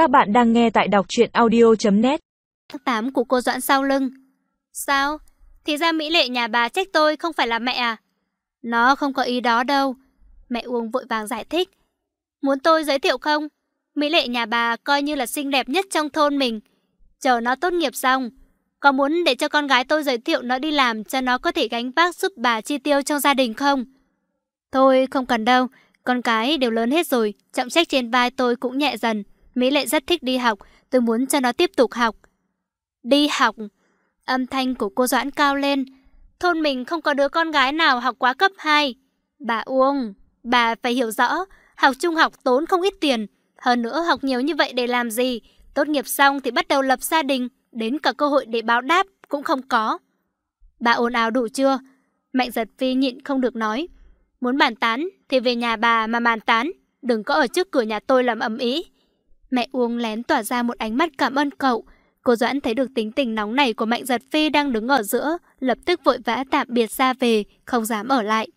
Các bạn đang nghe tại đọc truyện audio.net tháng 8 của cô Doãn sau lưng. Sao? Thì ra Mỹ Lệ nhà bà trách tôi không phải là mẹ à? Nó không có ý đó đâu. Mẹ Uông vội vàng giải thích. Muốn tôi giới thiệu không? Mỹ Lệ nhà bà coi như là xinh đẹp nhất trong thôn mình. Chờ nó tốt nghiệp xong, có muốn để cho con gái tôi giới thiệu nó đi làm cho nó có thể gánh vác giúp bà chi tiêu trong gia đình không? Thôi không cần đâu, con cái đều lớn hết rồi, trọng trách trên vai tôi cũng nhẹ dần. Mỹ Lệ rất thích đi học, tôi muốn cho nó tiếp tục học. Đi học? Âm thanh của cô Doãn cao lên. Thôn mình không có đứa con gái nào học quá cấp 2. Bà Uông, bà phải hiểu rõ, học trung học tốn không ít tiền. Hơn nữa học nhiều như vậy để làm gì? Tốt nghiệp xong thì bắt đầu lập gia đình, đến cả cơ hội để báo đáp cũng không có. Bà ồn ào đủ chưa? Mạnh giật phi nhịn không được nói. Muốn bàn tán thì về nhà bà mà bàn tán, đừng có ở trước cửa nhà tôi làm ầm ĩ. Mẹ Uông lén tỏa ra một ánh mắt cảm ơn cậu. Cô Doãn thấy được tính tình nóng này của Mạnh Giật Phi đang đứng ở giữa, lập tức vội vã tạm biệt ra về, không dám ở lại.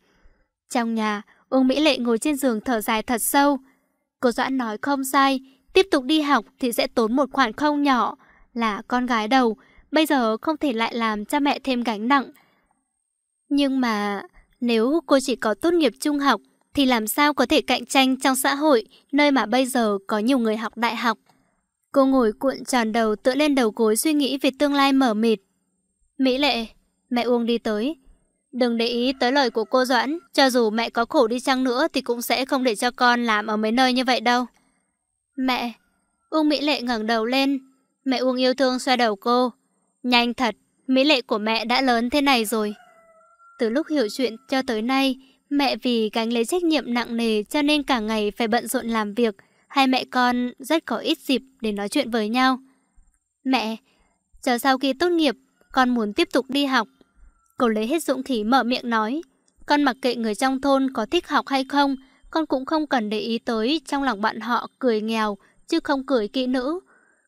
Trong nhà, Uông Mỹ Lệ ngồi trên giường thở dài thật sâu. Cô Doãn nói không sai, tiếp tục đi học thì sẽ tốn một khoản không nhỏ. Là con gái đầu, bây giờ không thể lại làm cha mẹ thêm gánh nặng. Nhưng mà nếu cô chỉ có tốt nghiệp trung học thì làm sao có thể cạnh tranh trong xã hội nơi mà bây giờ có nhiều người học đại học. Cô ngồi cuộn tròn đầu tựa lên đầu gối suy nghĩ về tương lai mở mịt. Mỹ Lệ, mẹ Uông đi tới. Đừng để ý tới lời của cô Doãn, cho dù mẹ có khổ đi chăng nữa thì cũng sẽ không để cho con làm ở mấy nơi như vậy đâu. Mẹ, Uông Mỹ Lệ ngẩng đầu lên, mẹ Uông yêu thương xoa đầu cô. Nhanh thật, Mỹ Lệ của mẹ đã lớn thế này rồi. Từ lúc hiểu chuyện cho tới nay, Mẹ vì gánh lấy trách nhiệm nặng nề cho nên cả ngày phải bận rộn làm việc. Hai mẹ con rất có ít dịp để nói chuyện với nhau. Mẹ, chờ sau khi tốt nghiệp, con muốn tiếp tục đi học. Cậu lấy hết dũng khí mở miệng nói. Con mặc kệ người trong thôn có thích học hay không, con cũng không cần để ý tới trong lòng bạn họ cười nghèo, chứ không cười kỹ nữ.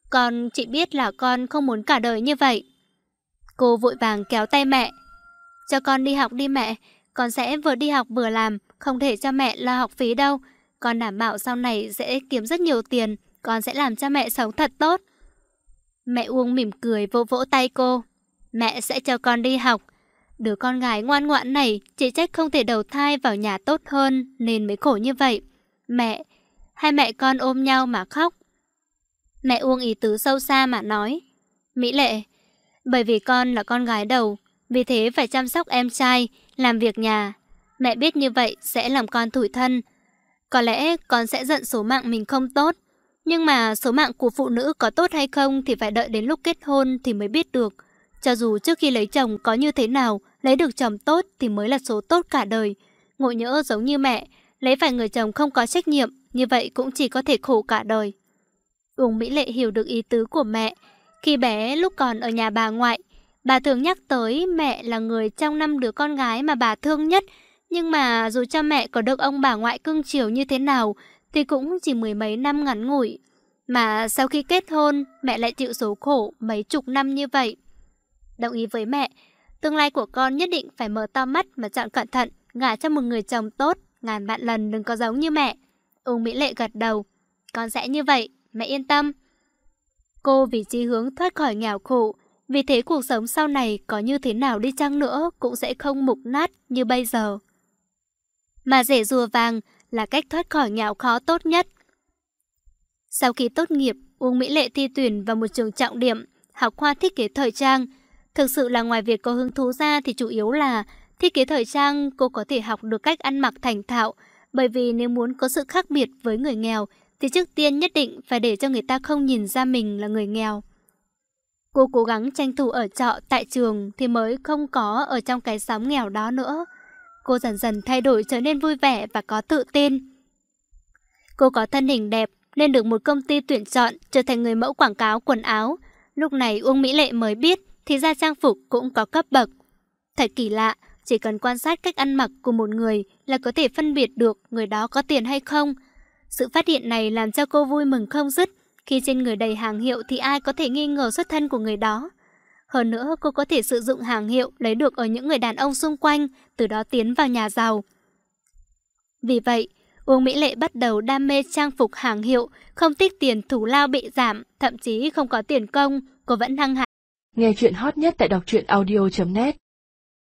Con chỉ biết là con không muốn cả đời như vậy. Cô vội vàng kéo tay mẹ. Cho con đi học đi mẹ, con sẽ vừa đi học vừa làm, không thể cho mẹ lo học phí đâu. Con đảm bảo sau này sẽ kiếm rất nhiều tiền, con sẽ làm cho mẹ sống thật tốt. Mẹ Uông mỉm cười vỗ vỗ tay cô. Mẹ sẽ cho con đi học. Đứa con gái ngoan ngoãn này chỉ trách không thể đầu thai vào nhà tốt hơn nên mới khổ như vậy. Mẹ, hai mẹ con ôm nhau mà khóc. Mẹ Uông ý tứ sâu xa mà nói. Mỹ Lệ, bởi vì con là con gái đầu, vì thế phải chăm sóc em trai, làm việc nhà. Mẹ biết như vậy sẽ làm con tủi thân. Có lẽ con sẽ giận số mạng mình không tốt. Nhưng mà số mạng của phụ nữ có tốt hay không thì phải đợi đến lúc kết hôn thì mới biết được. Cho dù trước khi lấy chồng có như thế nào, lấy được chồng tốt thì mới là số tốt cả đời. Ngộ nhỡ giống như mẹ, lấy phải người chồng không có trách nhiệm, như vậy cũng chỉ có thể khổ cả đời. Uông Mỹ Lệ hiểu được ý tứ của mẹ. Khi bé lúc còn ở nhà bà ngoại, Bà thường nhắc tới mẹ là người trong năm đứa con gái mà bà thương nhất, nhưng mà dù cho mẹ có được ông bà ngoại cưng chiều như thế nào, thì cũng chỉ mười mấy năm ngắn ngủi. Mà sau khi kết hôn, mẹ lại chịu số khổ mấy chục năm như vậy. Đồng ý với mẹ, tương lai của con nhất định phải mở to mắt mà chọn cẩn thận, gả cho một người chồng tốt, ngàn vạn lần đừng có giống như mẹ. ông Mỹ Lệ gật đầu, con sẽ như vậy, mẹ yên tâm. Cô vì chí hướng thoát khỏi nghèo khổ, vì thế cuộc sống sau này có như thế nào đi chăng nữa cũng sẽ không mục nát như bây giờ. Mà rể rùa vàng là cách thoát khỏi nghèo khó tốt nhất. Sau khi tốt nghiệp, Uông Mỹ Lệ thi tuyển vào một trường trọng điểm, học khoa thiết kế thời trang. Thực sự là ngoài việc có hứng thú ra thì chủ yếu là thiết kế thời trang cô có thể học được cách ăn mặc thành thạo, bởi vì nếu muốn có sự khác biệt với người nghèo thì trước tiên nhất định phải để cho người ta không nhìn ra mình là người nghèo. Cô cố gắng tranh thủ ở trọ tại trường thì mới không có ở trong cái xóm nghèo đó nữa. Cô dần dần thay đổi trở nên vui vẻ và có tự tin. Cô có thân hình đẹp nên được một công ty tuyển chọn trở thành người mẫu quảng cáo quần áo. Lúc này Uông Mỹ Lệ mới biết thì ra trang phục cũng có cấp bậc. Thật kỳ lạ, chỉ cần quan sát cách ăn mặc của một người là có thể phân biệt được người đó có tiền hay không. Sự phát hiện này làm cho cô vui mừng không dứt. Khi trên người đầy hàng hiệu thì ai có thể nghi ngờ xuất thân của người đó. Hơn nữa, cô có thể sử dụng hàng hiệu lấy được ở những người đàn ông xung quanh, từ đó tiến vào nhà giàu. Vì vậy, Uông Mỹ Lệ bắt đầu đam mê trang phục hàng hiệu, không tiếc tiền thủ lao bị giảm, thậm chí không có tiền công, cô vẫn hăng hại. Nghe chuyện hot nhất tại đọc truyện audio.net